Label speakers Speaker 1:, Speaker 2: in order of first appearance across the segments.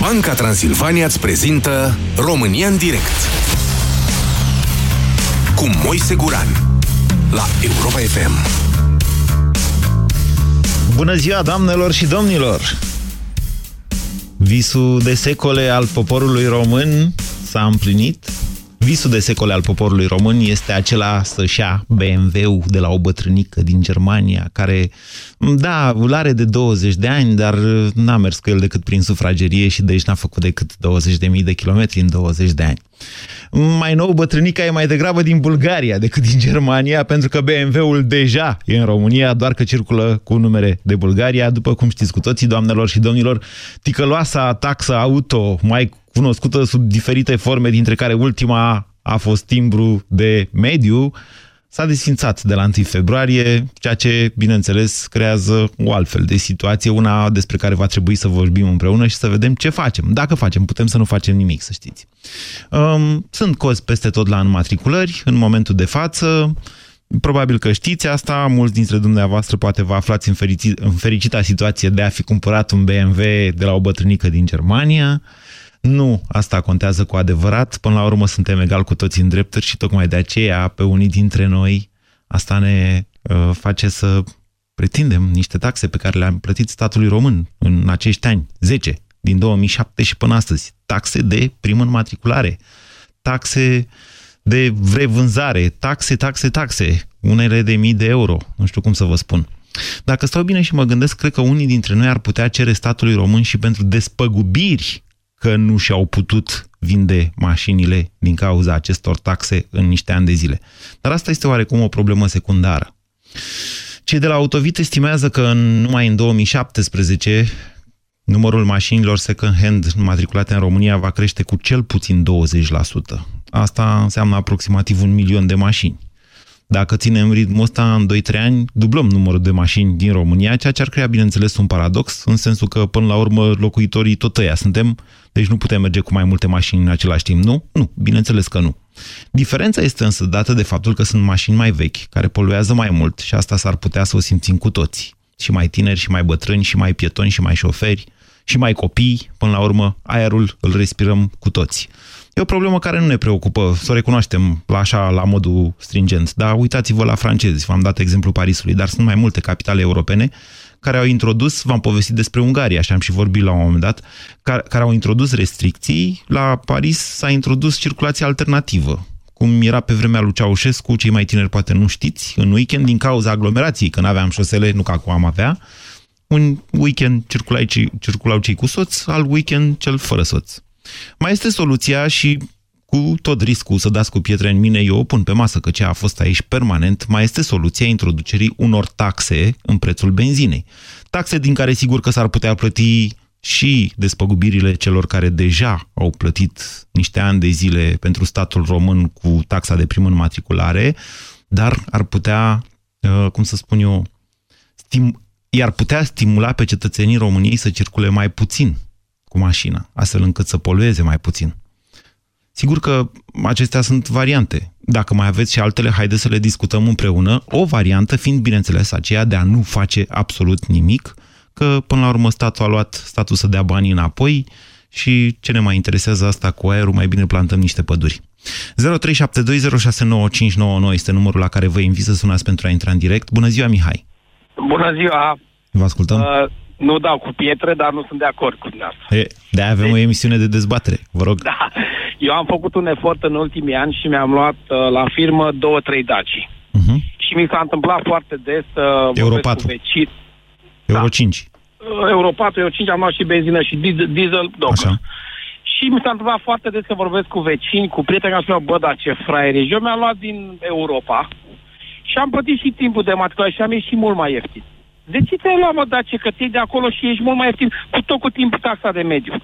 Speaker 1: Banca Transilvania îți prezintă România în direct cu Moise Guran la Europa FM.
Speaker 2: Bună ziua, doamnelor și domnilor! Visul de secole al poporului român s-a împlinit. Visul de secole al poporului român este acela să-și ia BMW-ul de la o bătrânică din Germania, care, da, îl are de 20 de ani, dar n-a mers cu el decât prin sufragerie și de aici n-a făcut decât 20.000 de kilometri în 20 de ani. Mai nou, bătrânica e mai degrabă din Bulgaria decât din Germania, pentru că BMW-ul deja e în România, doar că circulă cu numere de Bulgaria. După cum știți cu toții, doamnelor și domnilor, ticăloasa taxa auto, mai cunoscută sub diferite forme, dintre care ultima a fost timbru de mediu, s-a desfințat de la 1 februarie, ceea ce, bineînțeles, creează o altfel de situație, una despre care va trebui să vorbim împreună și să vedem ce facem. Dacă facem, putem să nu facem nimic, să știți. Um, sunt cozi peste tot la înmatriculări, în momentul de față, Probabil că știți asta, mulți dintre dumneavoastră poate vă aflați în, ferici în fericita situație de a fi cumpărat un BMW de la o bătrânică din Germania, nu asta contează cu adevărat. Până la urmă suntem egal cu toți în drepturi și tocmai de aceea pe unii dintre noi asta ne uh, face să pretindem niște taxe pe care le-am plătit statului român în acești ani, 10, din 2007 și până astăzi. Taxe de primă înmatriculare, taxe de revânzare, taxe, taxe, taxe, unele de mii de euro, nu știu cum să vă spun. Dacă stau bine și mă gândesc, cred că unii dintre noi ar putea cere statului român și pentru despăgubiri că nu și-au putut vinde mașinile din cauza acestor taxe în niște ani de zile. Dar asta este oarecum o problemă secundară. Cei de la Autovit estimează că în, numai în 2017 numărul mașinilor second-hand matriculate în România va crește cu cel puțin 20%. Asta înseamnă aproximativ un milion de mașini. Dacă ținem ritmul ăsta în 2-3 ani, dublăm numărul de mașini din România, ceea ce ar crea, bineînțeles, un paradox, în sensul că, până la urmă, locuitorii tot ăia suntem, deci nu putem merge cu mai multe mașini în același timp, nu? Nu, bineînțeles că nu. Diferența este însă dată de faptul că sunt mașini mai vechi, care poluează mai mult și asta s-ar putea să o simțim cu toți. Și mai tineri, și mai bătrâni, și mai pietoni, și mai șoferi, și mai copii, până la urmă, aerul îl respirăm cu toți. E o problemă care nu ne preocupă, să o recunoaștem la așa, la modul stringent. Dar uitați-vă la francezi, v-am dat exemplu Parisului, dar sunt mai multe capitale europene care au introdus, v-am povestit despre Ungaria, și am și vorbit la un moment dat, care, care au introdus restricții. La Paris s-a introdus circulație alternativă, cum era pe vremea lui Ceaușescu, cei mai tineri poate nu știți, în weekend, din cauza aglomerației, că nu aveam șosele, nu ca acum am avea, un weekend circulau cei, circulau cei cu soț, al weekend cel fără soț. Mai este soluția și cu tot riscul să dați cu pietre în mine, eu o pun pe masă că ce a fost aici permanent, mai este soluția introducerii unor taxe în prețul benzinei. Taxe din care sigur că s-ar putea plăti și despăgubirile celor care deja au plătit niște ani de zile pentru statul român cu taxa de primă înmatriculare, dar ar putea, uh, cum să spun eu, stim- i-ar putea stimula pe cetățenii României să circule mai puțin cu mașina, astfel încât să polueze mai puțin. Sigur că acestea sunt variante. Dacă mai aveți și altele, haideți să le discutăm împreună. O variantă fiind, bineînțeles, aceea de a nu face absolut nimic, că până la urmă statul a luat statul să dea banii înapoi și ce ne mai interesează asta cu aerul, mai bine plantăm niște păduri. 0372069599 este numărul la care vă invit să sunați pentru a intra în direct. Bună ziua, Mihai!
Speaker 3: Bună ziua!
Speaker 2: Vă ascultăm? Uh,
Speaker 3: nu dau cu pietre, dar nu sunt de acord cu dumneavoastră.
Speaker 2: de avem deci, o emisiune de dezbatere, vă rog.
Speaker 3: Da, eu am făcut un efort în ultimii ani și mi-am luat uh, la firmă două, trei daci. Uh-huh. Și mi s-a întâmplat foarte des să uh,
Speaker 2: Euro 4. Vecin. Euro da. 5.
Speaker 3: Uh, Euro 4, Euro 5, am luat și benzină și diesel, diesel Așa. Și mi s-a întâmplat foarte des că vorbesc cu vecini, cu prieteni, care spun, bă, dar ce fraier e. Eu mi-am luat din Europa și am plătit și timpul de matriculare și am ieșit mult mai ieftin. De ce ți-ai luat, mă, Dacia, că te de acolo și ești mult mai ieftin cu tot cu timpul taxa de mediu?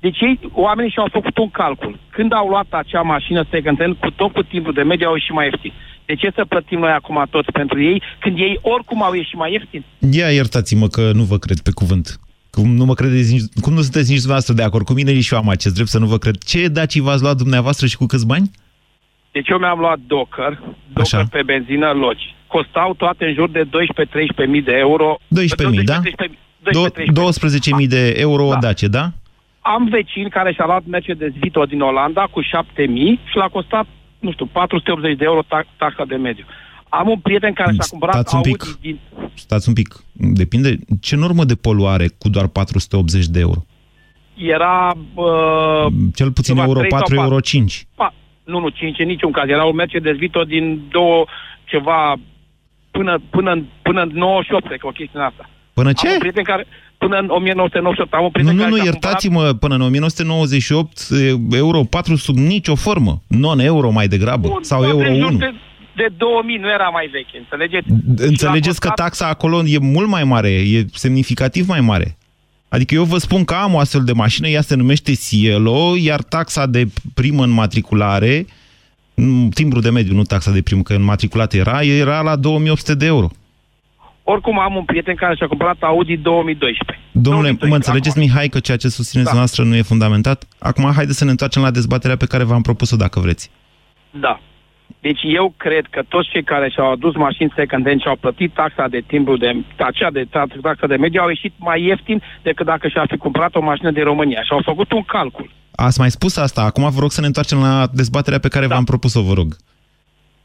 Speaker 3: Deci ei, oamenii și-au făcut un calcul. Când au luat acea mașină second hand, cu tot cu timpul de mediu au ieșit mai ieftin. De ce să plătim noi acum toți pentru ei, când ei oricum au ieșit mai ieftin?
Speaker 2: Ia iertați-mă că nu vă cred pe cuvânt. Cum nu mă credeți nici, cum nu sunteți nici dumneavoastră de acord cu mine, și eu am acest drept să nu vă cred. Ce daci v-ați luat dumneavoastră și cu câți bani?
Speaker 3: Deci eu mi-am luat Docker, Docker Așa. pe benzină logi costau toate în jur de 12-13 mii de euro.
Speaker 2: 12 mii, da? 12.000 12 de euro da. Dace, da?
Speaker 3: am vecini care și-a luat Mercedes Vito din Olanda cu 7000 și l-a costat, nu știu, 480 de euro taxa de mediu. Am un prieten care și-a cumpărat
Speaker 2: Stați un pic.
Speaker 3: Audi din...
Speaker 2: Stați un pic. Depinde ce normă de poluare cu doar 480 de euro?
Speaker 3: Era... Uh,
Speaker 2: Cel puțin
Speaker 3: ceva
Speaker 2: euro
Speaker 3: trei sau
Speaker 2: 4,
Speaker 3: patru.
Speaker 2: euro 5.
Speaker 3: Pa, nu, nu, 5 în niciun caz. Era un Mercedes Vito din două, ceva, până, până, în- până în 98, cred că o chestie din asta.
Speaker 2: Până
Speaker 3: Am
Speaker 2: ce?
Speaker 3: un prieten care, până în 1998, am un
Speaker 2: Nu,
Speaker 3: prieten
Speaker 2: nu,
Speaker 3: care
Speaker 2: nu,
Speaker 3: și-a
Speaker 2: iertați-mă, până în 1998, e, euro 4 sub nicio formă. Non-euro mai degrabă.
Speaker 3: cumpărat
Speaker 2: Sau
Speaker 3: un
Speaker 2: euro
Speaker 3: 88
Speaker 2: 1.
Speaker 3: De, de 2000 nu era mai veche, înțelegeți?
Speaker 2: Înțelegeți că
Speaker 3: Și a costat-
Speaker 2: taxa acolo e mult mai mare, e semnificativ mai mare. Adică eu vă spun că am o astfel de mașină, ea se numește Cielo, iar taxa de primă în matriculare, mm, timbru de mediu, nu taxa de primă, că în matriculat era, era la 2800 de euro.
Speaker 3: Oricum am un prieten care și-a cumpărat Audi 2012.
Speaker 2: Domnule,
Speaker 3: 2012,
Speaker 2: mă înțelegeți,
Speaker 3: acum.
Speaker 2: Mihai, că ceea ce susțineți
Speaker 3: Da.
Speaker 2: noastră nu e fundamentat? Acum, haideți să ne întoarcem la dezbaterea pe care v-am propus-o, dacă vreți.
Speaker 3: Da. Deci eu cred că toți cei care și-au adus mașini second-hand și au plătit taxa de timbru de acea de ta- taxa de mediu au ieșit mai ieftin decât dacă și-ar fi cumpărat o mașină din România. Și au făcut un calcul.
Speaker 2: Ați mai spus asta, acum vă rog să ne întoarcem la dezbaterea pe care
Speaker 3: Da.
Speaker 2: v-am propus-o, vă rog.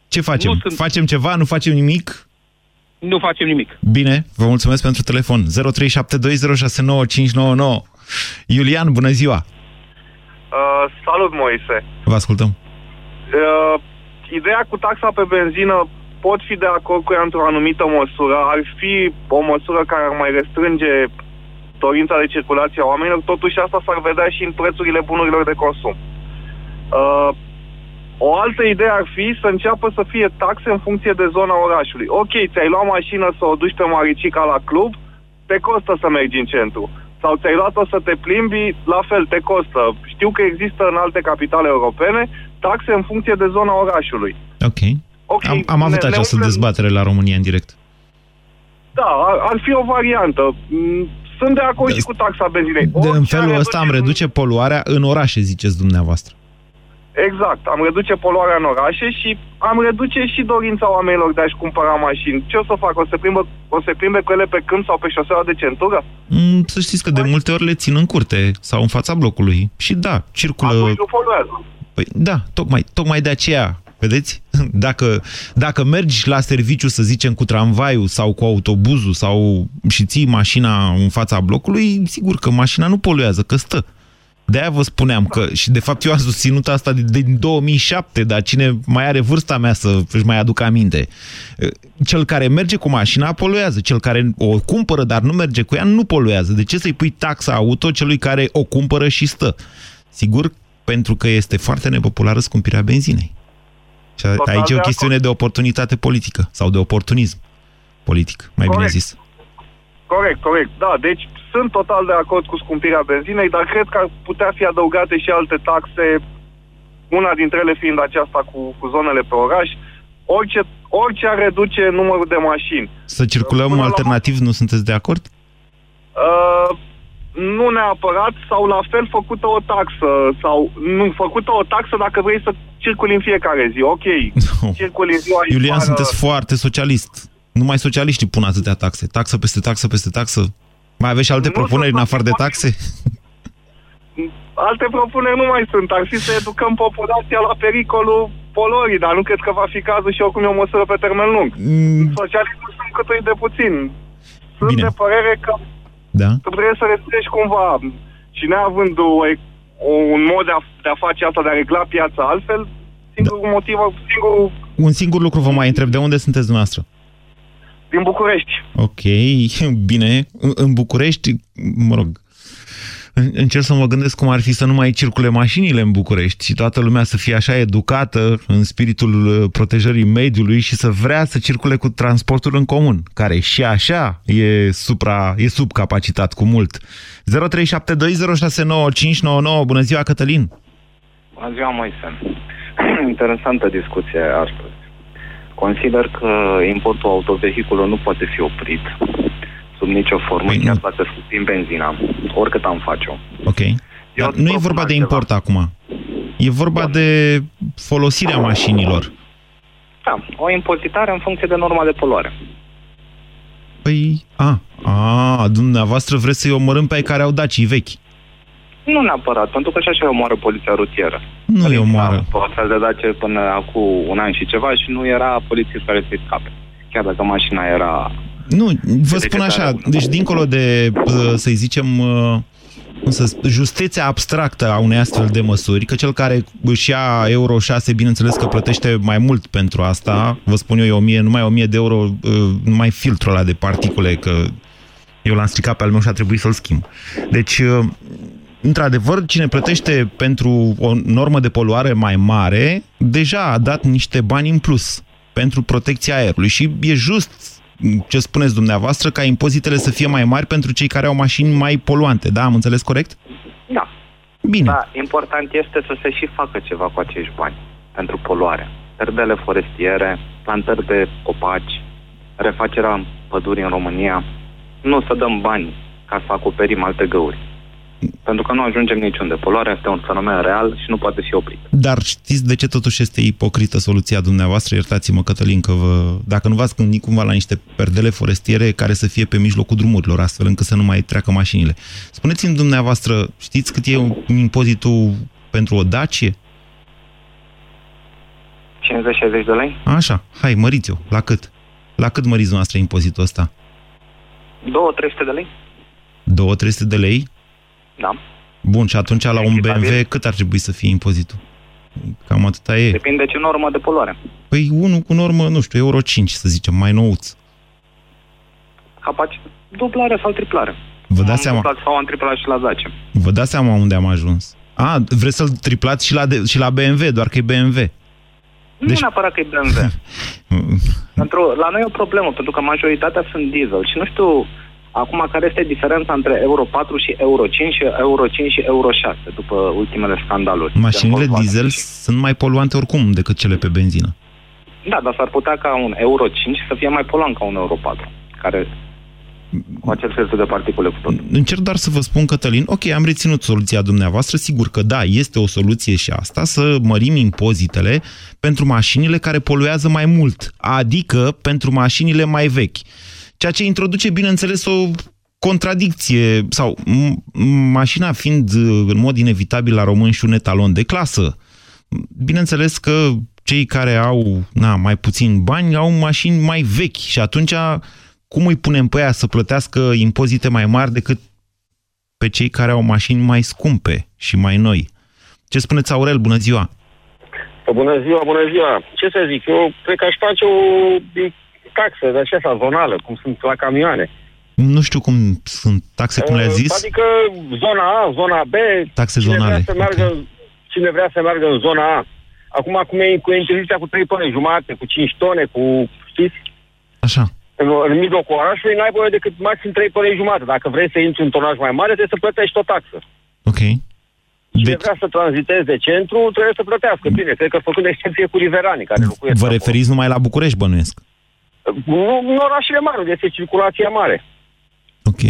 Speaker 2: Ce facem?
Speaker 3: Nu sunt-
Speaker 2: Facem ceva? Nu facem nimic?
Speaker 3: Nu facem nimic.
Speaker 2: Bine, vă mulțumesc pentru telefon. 0372069599. Iulian, bună ziua!
Speaker 4: Uh, salut, Moise.
Speaker 2: Vă ascultăm.
Speaker 4: Uh, ideea cu taxa pe benzină pot fi de acord cu ea într-o anumită măsură. Ar fi o măsură care ar mai restrânge dorința de circulație a oamenilor, totuși asta s-ar vedea și în prețurile bunurilor de consum. Uh, o altă idee ar fi să înceapă să fie taxe în funcție de zona orașului. Ok, ți-ai luat mașină să o duci pe Maricica la club, te costă să mergi în centru. Sau ți-ai luat-o să te plimbi, la fel, te costă. Știu că există în alte capitale europene taxe în funcție de zona orașului.
Speaker 2: Ok.
Speaker 4: Ok,
Speaker 2: Am, am avut
Speaker 4: ne- ne
Speaker 2: această
Speaker 4: umplem-
Speaker 2: dezbatere la România în direct.
Speaker 4: Da, ar, ar fi o variantă. Mm, Sunt de acord
Speaker 2: De-
Speaker 4: și cu taxa benzinei.
Speaker 2: De, în
Speaker 4: Orice
Speaker 2: felul
Speaker 4: ar
Speaker 2: ăsta am
Speaker 4: reduce-
Speaker 2: reduce poluarea în orașe, ziceți dumneavoastră.
Speaker 4: Exact, am reduce poluarea în orașe și am reduce și dorința oamenilor de a-și cumpăra mașini. Ce o să fac? O să, plimbă, o să plimbe cu ele pe câmp sau pe șoseaua de centură?
Speaker 2: Mm, Să știți că de multe ori le țin în curte sau în fața blocului. Și da, circulă...
Speaker 4: Atunci nu poluează.
Speaker 2: Păi da, tocmai, tocmai de aceea, vedeți? Dacă, dacă mergi la serviciu, să zicem, cu tramvaiul sau cu autobuzul sau și ții mașina în fața blocului, sigur că mașina nu poluează, că stă. De-aia vă spuneam că, și de fapt eu am susținut asta din, din 2007, dar cine mai are vârsta mea să își mai aducă aminte. Cel care merge cu mașina poluează, cel care o cumpără, dar nu merge cu ea, nu poluează. De ce să-i pui taxa auto celui care o cumpără și stă? Sigur, pentru că este foarte nepopulară scumpirea benzinei. Și a-
Speaker 4: Total
Speaker 2: aici e o
Speaker 4: de
Speaker 2: chestiune de oportunitate politică sau de oportunism politic, mai bine
Speaker 4: Corect.
Speaker 2: zis.
Speaker 4: Corect, corect. Da, deci sunt total de acord cu scumpirea benzinei, dar cred că ar putea fi adăugate și alte taxe, una dintre ele fiind aceasta cu, cu zonele pe oraș. Orice, orice ar reduce numărul de mașini.
Speaker 2: Să circulăm
Speaker 4: Până la-
Speaker 2: alternativ, nu sunteți de acord?
Speaker 4: Uh, nu neapărat, sau la fel făcută o taxă, sau nu, făcută o taxă dacă vrei să circuli în fiecare zi. Ok,
Speaker 2: Nu.
Speaker 4: circuli în ziua
Speaker 2: Iulian,
Speaker 4: iară.
Speaker 2: sunteți foarte socialist. Numai socialiștii pun atâtea taxe. Taxă peste taxă peste taxă. Mai aveți și alte
Speaker 4: Nu
Speaker 2: propuneri în
Speaker 4: sunt
Speaker 2: afară de
Speaker 4: foarte
Speaker 2: taxe?
Speaker 4: Alte propuneri nu mai sunt. Ar fi să educăm populația la pericolul polorii, dar nu cred că va fi cazul și oricum e o măsură pe termen lung.
Speaker 2: Mm,
Speaker 4: Socialismul sunt cât de puțin. Sunt
Speaker 2: Bine.
Speaker 4: de părere că
Speaker 2: Da?
Speaker 4: trebuie să restrângi cumva și neavând o, o, un mod de a, de a face asta, de a regla piața altfel, singurul
Speaker 2: Da.
Speaker 4: motiv, singurul
Speaker 2: Un singur lucru vă mai întreb. De unde sunteți dumneavoastră?
Speaker 4: din București.
Speaker 2: Ok, bine. În- În București, mă rog, în- încerc să mă gândesc cum ar fi să nu mai circule mașinile în București și toată lumea să fie așa educată în spiritul uh, protejării mediului și să vrea să circule cu transportul în comun, care și așa e, supra, e subcapacitat cu mult. 0372069599, bună ziua Cătălin!
Speaker 5: Bună ziua, Moise. Interesantă discuție astăzi. Consider că importul autovehiculului nu poate fi oprit sub nicio formă,
Speaker 2: Păi
Speaker 5: chiar
Speaker 2: nu.
Speaker 5: dacă scutim benzina, oricât am face-o.
Speaker 2: Ok. Dar
Speaker 5: îți
Speaker 2: nu e
Speaker 5: propun
Speaker 2: vorba de
Speaker 5: altceva.
Speaker 2: import acum. E vorba
Speaker 5: Bun.
Speaker 2: de folosirea mașinilor.
Speaker 5: Da, o impozitare în funcție de norma de poluare.
Speaker 2: Păi, a, a, dumneavoastră vreți să-i omorâm pe ai care au dacii vechi.
Speaker 6: Nu neapărat, pentru că și așa omoară poliția rutieră.
Speaker 2: Nu e omoară.
Speaker 6: O astfel de dace până acum un an și ceva și nu era polițist care să-i scape. Chiar dacă mașina era...
Speaker 2: Nu, vă spun așa, deci dincolo de, să-i zicem, însă justețea abstractă a unei astfel de măsuri, că cel care își ia Euro 6, bineînțeles că plătește mai mult pentru asta, vă spun eu, e 1000, numai 1000 de euro, numai filtrul ăla de particule, că eu l-am stricat pe al meu și a trebuit să-l schimb. Deci, într-adevăr, cine plătește pentru o normă de poluare mai mare, deja a dat niște bani în plus pentru protecția aerului și e just ce spuneți dumneavoastră, ca impozitele să fie mai mari pentru cei care au mașini mai poluante. Da, am înțeles corect?
Speaker 6: Da.
Speaker 2: Bine.
Speaker 6: Da, important este să se și facă ceva cu acești bani pentru poluare. Perdele forestiere, plantări de copaci, refacerea pădurii în România. Nu să dăm bani ca să acoperim alte găuri. Pentru că nu ajungem niciunde. Poluarea este un fenomen real și nu poate fi oprit.
Speaker 2: Dar știți de ce totuși este ipocrită soluția dumneavoastră? Iertați-mă, Cătălin, că vă... dacă nu v-ați gândit cumva la niște perdele forestiere care să fie pe mijlocul drumurilor, astfel încât să nu mai treacă mașinile. Spuneți-mi dumneavoastră, știți cât e impozitul pentru o Dacie?
Speaker 6: 50-60 de lei?
Speaker 2: Așa, hai, măriți-o. La cât? La cât măriți dumneavoastră impozitul ăsta?
Speaker 6: 2-300 de lei.
Speaker 2: 2-300 de lei?
Speaker 6: Da.
Speaker 2: Bun, și atunci la un BMW cât ar trebui să fie impozitul? Cam atâta e.
Speaker 6: Depinde ce normă de poluare.
Speaker 2: Păi unul cu normă, nu știu, Euro 5, să zicem, mai nouț.
Speaker 6: Capaci dublare sau triplare.
Speaker 2: Vă dați seama?
Speaker 6: Sau am triplat și la Dacia.
Speaker 2: Vă dați seama unde am ajuns? A, vreți să-l triplați și la, de, și la BMW, doar că e BMW.
Speaker 6: Nu deci... neapărat că e BMW. pentru, la noi e o problemă, pentru că majoritatea sunt diesel și nu știu Acum, care este diferența între Euro 4 și Euro 5 și Euro 5 și Euro 6, după ultimele scandaluri?
Speaker 2: Mașinile diesel sunt mai poluante oricum decât cele pe benzină.
Speaker 6: Da, dar s-ar putea ca un Euro 5 să fie mai poluant ca un Euro 4, care cu acel fel de particule cu tot.
Speaker 2: Încerc doar să vă spun, Cătălin, ok, am reținut soluția dumneavoastră, sigur că da, este o soluție și asta, să mărim impozitele pentru mașinile care poluează mai mult, adică pentru mașinile mai vechi. Ceea ce introduce, bineînțeles, o contradicție, sau mașina fiind în mod inevitabil la român și un etalon de clasă. Bineînțeles că cei care au na, mai puțin bani au mașini mai vechi și atunci cum îi punem pe aia să plătească impozite mai mari decât pe cei care au mașini mai scumpe și mai noi? Ce spuneți, Aurel? Bună ziua!
Speaker 7: Bună ziua, bună ziua! Ce să zic, eu cred că aș face o taxe de aceasta zonală, cum sunt la camioane.
Speaker 2: Nu știu cum sunt taxe, cum le-a uh, zis.
Speaker 7: Adică zona A, zona B.
Speaker 2: Taxe
Speaker 7: cine
Speaker 2: zonale.
Speaker 7: Vrea să meargă, okay. Cine vrea să meargă în zona A. Acum, cum e cu inteligența cu 3 tone jumate, cu 5 tone, cu, știți?
Speaker 2: Așa.
Speaker 7: În, în mijlocul orașului n-ai voie decât maxim 3 tone jumate. Dacă vrei să intri în tonaj mai mare, trebuie să plătești o taxă.
Speaker 2: Ok.
Speaker 7: Cine deci... vrea să tranziteze de centru, trebuie să plătească. Bine, cred că făcând excepție cu riveranii care locuiesc
Speaker 2: Vă referiți numai la București, bănuiesc?
Speaker 7: Nu, în orașele mari, unde este circulația mare.
Speaker 2: Ok.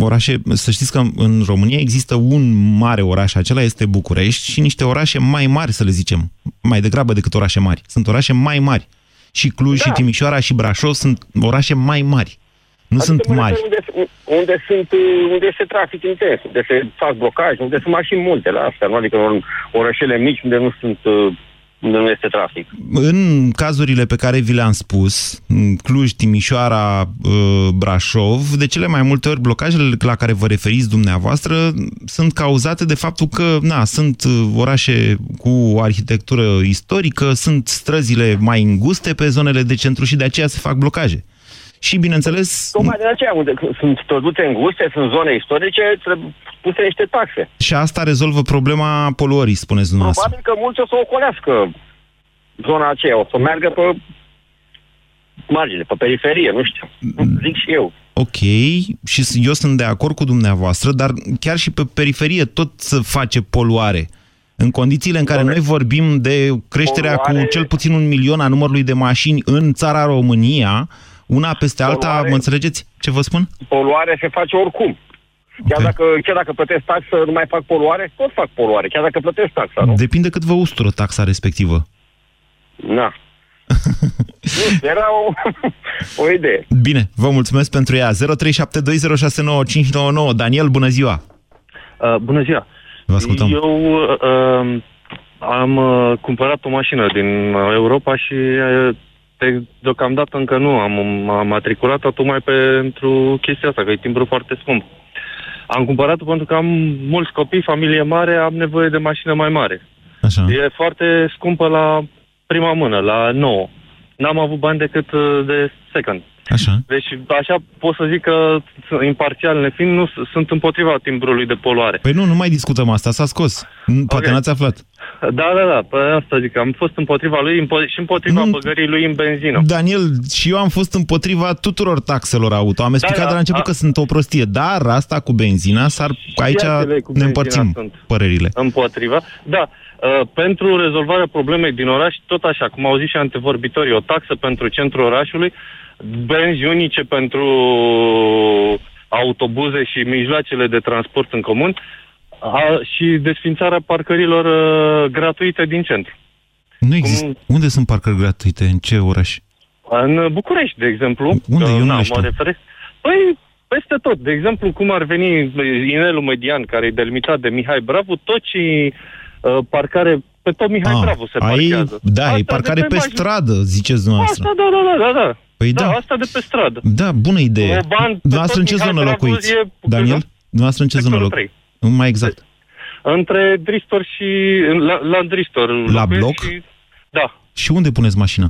Speaker 2: Orașe, să știți că în România există un mare oraș, acela este București, și niște orașe mai mari, să le zicem, mai degrabă decât orașe mari. Sunt orașe mai mari. Și Cluj, da. și Timișoara, și Brașov sunt orașe mai mari. Nu adică sunt mari.
Speaker 7: Unde, unde, sunt, unde este trafic intens, unde se fac blocaje, unde sunt mașini multe la astea, nu? adică în orașele mici unde nu sunt uh, unde nu este trafic.
Speaker 2: În cazurile pe care vi le-am spus, Cluj, Timișoara, uh, Brașov, de cele mai multe ori blocajele la care vă referiți dumneavoastră sunt cauzate de faptul că na, sunt uh, orașe cu arhitectură istorică, sunt străzile mai înguste pe zonele de centru și de aceea se fac blocaje. Și, bineînțeles...
Speaker 7: Tocmai de aceea, unde sunt strădute înguste, sunt zone istorice, trebuie puse niște taxe.
Speaker 2: Și asta rezolvă problema poluării, spuneți dumneavoastră.
Speaker 7: Probabil că mulți o să ocolească zona aceea, o să meargă pe margine, pe periferie, nu știu. Zic și eu.
Speaker 2: Ok, și eu sunt de acord cu dumneavoastră, dar chiar și pe periferie tot să face poluare. În condițiile în care Doamne. noi vorbim de creșterea poluare... cu cel puțin un milion a numărului de mașini în țara România, una peste alta, poluare, mă înțelegeți ce vă spun?
Speaker 7: Poluare se face oricum. Okay. Chiar, dacă, chiar dacă plătesc taxă, nu mai fac poluare, tot fac poluare, chiar dacă plătesc taxa, nu?
Speaker 2: Depinde cât vă ustură taxa respectivă.
Speaker 7: Na. nu, era o, o idee.
Speaker 2: Bine, vă mulțumesc pentru ea. 0372069599. Daniel, bună ziua!
Speaker 8: Uh, bună ziua!
Speaker 2: Vă ascultăm.
Speaker 8: Eu uh, am uh, cumpărat o mașină din Europa și uh, de, deocamdată încă nu am, am matriculat-o tocmai pentru chestia asta, că e timbru foarte scump. Am cumpărat-o pentru că am mulți copii, familie mare, am nevoie de mașină mai mare.
Speaker 2: Așa.
Speaker 8: E foarte scumpă la prima mână, la nouă. N-am avut bani decât uh, de second.
Speaker 2: Așa.
Speaker 8: Deci, așa pot să zic că, imparțial nefiind, nu s- sunt împotriva timbrului de poluare.
Speaker 2: Păi nu, nu mai discutăm asta, s-a scos. N- Poate
Speaker 8: Ok.
Speaker 2: n-ați aflat.
Speaker 8: Da, da, da, pe asta zic, am fost împotriva lui impo- și împotriva
Speaker 2: Nu-
Speaker 8: băgării lui în benzină.
Speaker 2: Daniel, și eu am fost împotriva tuturor taxelor auto. Am explicat
Speaker 8: da,
Speaker 2: de la început
Speaker 8: a-
Speaker 2: că sunt o prostie, dar asta cu benzina, s-ar, aici
Speaker 8: altele cu
Speaker 2: ne
Speaker 8: benzina
Speaker 2: împărțim
Speaker 8: sunt.
Speaker 2: părerile.
Speaker 8: Împotriva. Da, uh, pentru rezolvarea problemei din oraș, tot așa, cum au zis și antevorbitorii, o taxă pentru centrul orașului, benzi unice pentru autobuze și mijloacele de transport în comun a, și desfințarea parcărilor uh, gratuite din centru.
Speaker 2: Nu există.
Speaker 8: Cum-
Speaker 2: Unde sunt parcări gratuite? În ce oraș?
Speaker 8: În București, de exemplu.
Speaker 2: Unde?
Speaker 8: că,
Speaker 2: Eu nu
Speaker 8: na,
Speaker 2: le
Speaker 8: mă
Speaker 2: știu.
Speaker 8: referesc. Păi, peste tot. De exemplu, cum ar veni inelul median, care e delimitat de Mihai Bravu, tot și uh, parcare pe tot Mihai Bravu se
Speaker 2: Ah, ai,
Speaker 8: parchează.
Speaker 2: da,
Speaker 8: Asta
Speaker 2: e
Speaker 8: de
Speaker 2: parcare pe,
Speaker 8: margine-
Speaker 2: stradă, ziceți dumneavoastră.
Speaker 8: Asta, da, da, da, da, da.
Speaker 2: Păi
Speaker 8: da,
Speaker 2: da.
Speaker 8: asta de pe stradă.
Speaker 2: Da, bună idee.
Speaker 8: Oban, pe
Speaker 2: Dumneavoastră în
Speaker 8: tot
Speaker 2: ce
Speaker 8: Mihai
Speaker 2: zonă
Speaker 8: Bravu
Speaker 2: locuiți?
Speaker 8: e-
Speaker 2: Daniel? Dumneavoastră în ce zonă
Speaker 8: Sectorul
Speaker 2: locuiți?
Speaker 8: trei.
Speaker 2: Mai exact.
Speaker 8: Între Dristor și... La, la Dristor.
Speaker 2: La
Speaker 8: locuiesc
Speaker 2: bloc?
Speaker 8: Și, da,
Speaker 2: Și unde puneți mașina?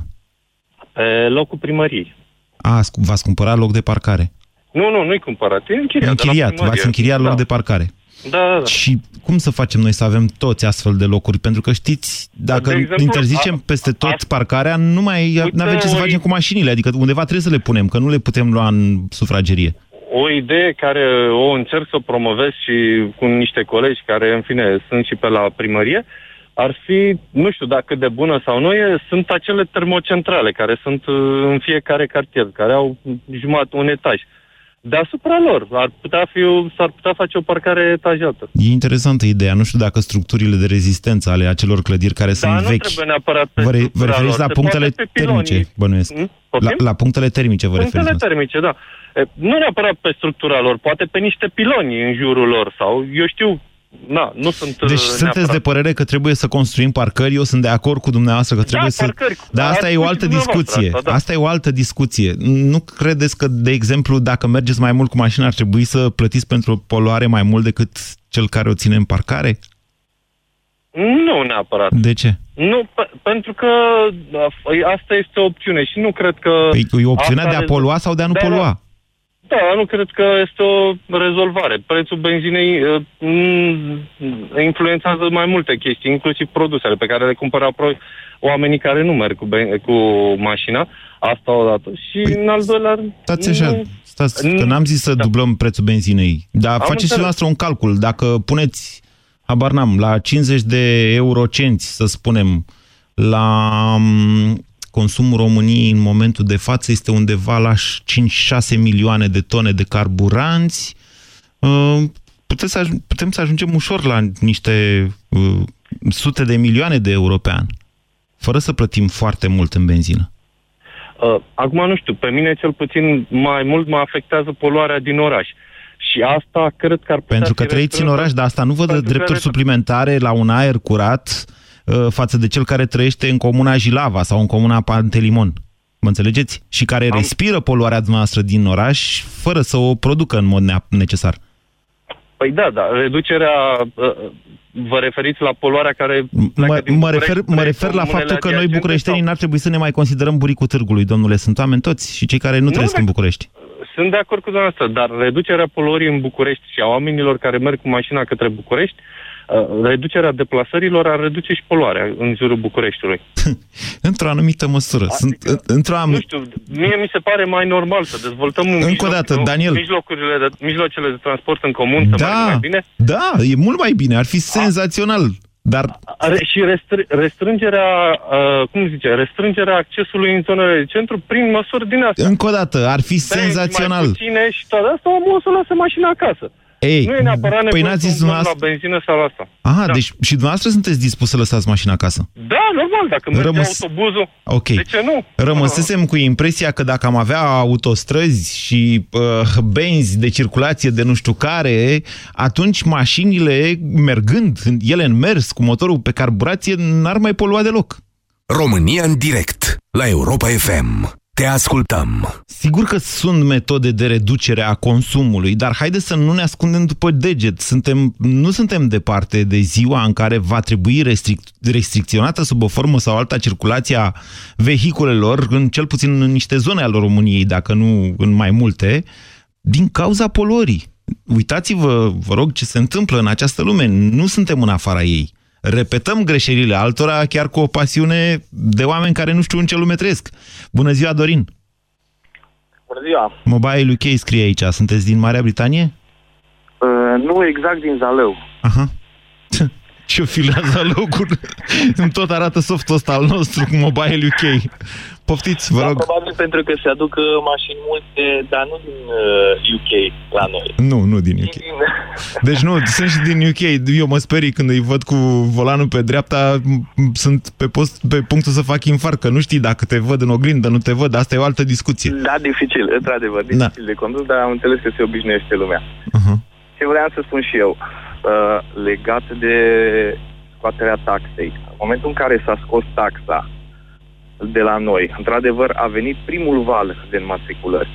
Speaker 8: pe locul primăriei.
Speaker 2: A, scu- v-ați cumpărat loc de parcare.
Speaker 8: Nu, nu, nu-i cumpărat. E închiriat. de la
Speaker 2: Închiriat,
Speaker 8: primărie.
Speaker 2: v-ați închiriat
Speaker 8: da.
Speaker 2: loc de parcare.
Speaker 8: Da, da, da.
Speaker 2: Și cum să facem noi să avem toți astfel de locuri? Pentru că știți, dacă
Speaker 8: De exemplu,
Speaker 2: interzicem
Speaker 8: a-
Speaker 2: peste tot
Speaker 8: a-
Speaker 2: parcarea, nu mai
Speaker 8: Uite,
Speaker 2: avem ce să
Speaker 8: o-
Speaker 2: facem cu mașinile. Adică undeva trebuie să le punem, că nu le putem lua în sufragerie.
Speaker 8: O idee care o încerc să o promovez și cu niște colegi care, în fine, sunt și pe la primărie, ar fi, nu știu dacă de bună sau nu e, sunt acele termocentrale care sunt uh, în fiecare cartier, care au jumătate un etaj. Deasupra lor ar putea fi, o- s-ar putea face o parcare etajată.
Speaker 2: E interesantă ideea. Nu știu dacă structurile de rezistență ale acelor clădiri care sunt
Speaker 8: Dar nu
Speaker 2: vechi...
Speaker 8: trebuie neapărat pe
Speaker 2: Vă, re- vă
Speaker 8: structura
Speaker 2: referiți
Speaker 8: lor.
Speaker 2: la
Speaker 8: Se
Speaker 2: punctele
Speaker 8: poate pe pilonii.
Speaker 2: termice, bănuiesc.
Speaker 8: Hmm?
Speaker 2: La,
Speaker 8: Poftim?
Speaker 2: la punctele termice vă
Speaker 8: Punctele
Speaker 2: referiți.
Speaker 8: termice, da. E, Nu neapărat pe structura lor, poate pe niște piloni în jurul lor sau, eu știu, na, nu sunt
Speaker 2: Deci
Speaker 8: uh,
Speaker 2: sunteți
Speaker 8: neapărat.
Speaker 2: de părere că trebuie să construim parcări, eu sunt de acord cu dumneavoastră că trebuie să...
Speaker 8: parcări.
Speaker 2: Dar asta
Speaker 8: Ați
Speaker 2: e o
Speaker 8: spus
Speaker 2: altă
Speaker 8: și dumneavoastră
Speaker 2: discuție.
Speaker 8: asta, da.
Speaker 2: Asta e o altă discuție. Nu credeți că, de exemplu, dacă mergeți mai mult cu mașina, ar trebui să plătiți pentru o poluare mai mult decât cel care o ține în parcare?
Speaker 8: Nu neapărat.
Speaker 2: De ce?
Speaker 8: Nu, pe, pentru că a, asta este o opțiune și nu cred că...
Speaker 2: Păi e opțiunea
Speaker 8: asta
Speaker 2: de a
Speaker 8: rezol-
Speaker 2: polua sau de a nu
Speaker 8: Da, da.
Speaker 2: polua?
Speaker 8: Da, nu cred că este o rezolvare. Prețul benzinei uh, mm, influențează mai multe chestii, inclusiv produsele pe care le cumpără apro- oamenii care nu merg cu, ben- cu mașina. Asta odată. Și
Speaker 2: Păi,
Speaker 8: în al doilea rând...
Speaker 2: Stați așa,
Speaker 8: nu-
Speaker 2: stați,
Speaker 8: Nu-
Speaker 2: că n-am zis să
Speaker 8: da.
Speaker 2: dublăm prețul benzinei. Dar
Speaker 8: Am
Speaker 2: faceți și
Speaker 8: înțeles.
Speaker 2: noastră un calcul. Dacă puneți, habar n-am, la 50 de eurocenți, să spunem, la m, consumul României în momentul de față este undeva la 5-6 milioane de tone de carburanți, uh, putem să, aj- putem să ajungem ușor la niște uh, sute de milioane de euro pe an, fără să plătim foarte mult în benzină.
Speaker 8: Uh, acum nu știu, pe mine cel puțin mai mult mă afectează poluarea din oraș. Și asta cred că ar putea
Speaker 2: Pentru că
Speaker 8: fi
Speaker 2: trăiți în
Speaker 8: restrânsă-
Speaker 2: oraș, dar asta nu vă dă
Speaker 8: Pentru că
Speaker 2: drepturi
Speaker 8: re-
Speaker 2: suplimentare la un aer curat uh, față de cel care trăiește în comuna Jilava sau în comuna Pantelimon. Mă înțelegeți? Și care
Speaker 8: Am-
Speaker 2: respiră poluarea dumneavoastră din oraș fără să o producă în mod nea- necesar.
Speaker 8: Păi da, da, reducerea... uh, Vă referiți la poluarea care pleacă
Speaker 2: Mă,
Speaker 8: din
Speaker 2: mă,
Speaker 8: București
Speaker 2: refer, mă
Speaker 8: spre
Speaker 2: refer la
Speaker 8: comunele
Speaker 2: faptul că noi
Speaker 8: adiacente
Speaker 2: bucureștenii
Speaker 8: sau-
Speaker 2: n-ar trebui să ne mai considerăm buricul târgului, domnule. Sunt oameni toți și cei care nu, trăiesc
Speaker 8: dar-
Speaker 2: în București.
Speaker 8: Sunt de acord cu dumneavoastră, dar reducerea poluării în București și a oamenilor care merg cu mașina către București, uh, reducerea deplasărilor ar reduce și poluarea în jurul Bucureștiului.
Speaker 2: Într-o anumită măsură. Sunt, într-o
Speaker 8: Nu
Speaker 2: anumită...
Speaker 8: știu, mie mi se pare mai normal să dezvoltăm un
Speaker 2: Încă o dată, Daniel.
Speaker 8: mijlocurile de, mijloacele de transport în comun să meargă
Speaker 2: Da,
Speaker 8: mai bine.
Speaker 2: da, e mult mai bine. Ar fi senzațional. Dar
Speaker 8: Are, și restr- restrângerea, uh, cum zice, restrângerea accesului în zonele de centru prin măsuri din astea.
Speaker 2: Încă o dată, ar fi
Speaker 8: Benzi
Speaker 2: senzațional.
Speaker 8: Mai puține și toate asta, omul o să lase mașina acasă.
Speaker 2: Ei,
Speaker 8: nu e neapărat
Speaker 2: păi
Speaker 8: nevoie
Speaker 2: n-ați
Speaker 8: să
Speaker 2: zis
Speaker 8: umblăm la
Speaker 2: dumneavoastră...
Speaker 8: benzină sau la asta.
Speaker 2: Aha,
Speaker 8: Da.
Speaker 2: deci și dumneavoastră sunteți dispus să lăsați mașina acasă.
Speaker 8: Da, normal, dacă merge
Speaker 2: Rămâs-
Speaker 8: autobuzul,
Speaker 2: Ok.
Speaker 8: de ce nu?
Speaker 2: Rămăsesem cu impresia că dacă am avea autostrăzi și uh, benzi de circulație de nu știu care, atunci mașinile, mergând, ele în mers cu motorul pe carburație, n-ar mai polua deloc.
Speaker 1: România în direct la Europa FM. Te ascultăm.
Speaker 2: Sigur că sunt metode de reducere a consumului, dar haideți să nu ne ascundem după deget. Suntem, nu suntem departe de ziua în care va trebui restric, restricționată sub o formă sau alta circulația vehiculelor, în cel puțin în niște zone ale României, dacă nu în mai multe, din cauza poluării. Uitați-vă, vă rog, ce se întâmplă în această lume. Nu suntem în afara ei. Repetăm greșelile altora chiar cu o pasiune de oameni care nu știu în ce lume trăiesc. Bună ziua, Dorin!
Speaker 6: Bună ziua!
Speaker 2: Mobile UK scrie aici. Sunteți din Marea Britanie?
Speaker 6: Uh, nu exact din Zalău.
Speaker 2: Aha. Ce-o fi la locuri? Îmi tot arată softul ăsta al nostru cu Mobile UK. Poftiți, vă
Speaker 6: Da,
Speaker 2: rog.
Speaker 6: probabil pentru că se aduc uh, mașini multe, dar nu din uh, UK la noi.
Speaker 2: Nu, nu din UK.
Speaker 6: Din...
Speaker 2: Deci nu, sunt și din UK. Eu mă sperii când îi văd cu volanul pe dreapta, m- sunt pe, post, pe punctul să fac infarct, că nu știi dacă te văd în oglindă, nu te văd, asta e o altă discuție.
Speaker 6: Da, dificil, într-adevăr, dificil de condus, dar am înțeles că se obișnuiește lumea.
Speaker 2: Uh-huh.
Speaker 6: Ce vreau să spun și eu, uh, legat de scoaterea taxei. În momentul în care s-a scos taxa de la noi, într-adevăr a venit primul val de înmatriculări,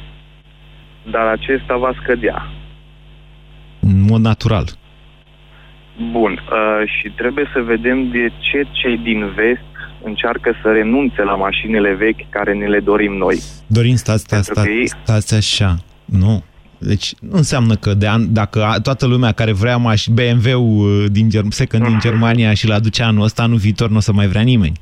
Speaker 6: dar acesta va scădea.
Speaker 2: În mod natural.
Speaker 6: Bun, uh, și trebuie să vedem de ce cei din vest încearcă să renunțe la mașinile vechi care ne le dorim noi.
Speaker 2: Dorin, stați, stați,
Speaker 6: Pentru că
Speaker 2: stați,
Speaker 6: ei-
Speaker 2: stați așa. Nu. Deci nu înseamnă că de an, dacă a- toată lumea care vrea maș BMW-ul uh, din Germ- second din Germania și l aduce anul ăsta, anul viitor nu o să mai vrea nimeni.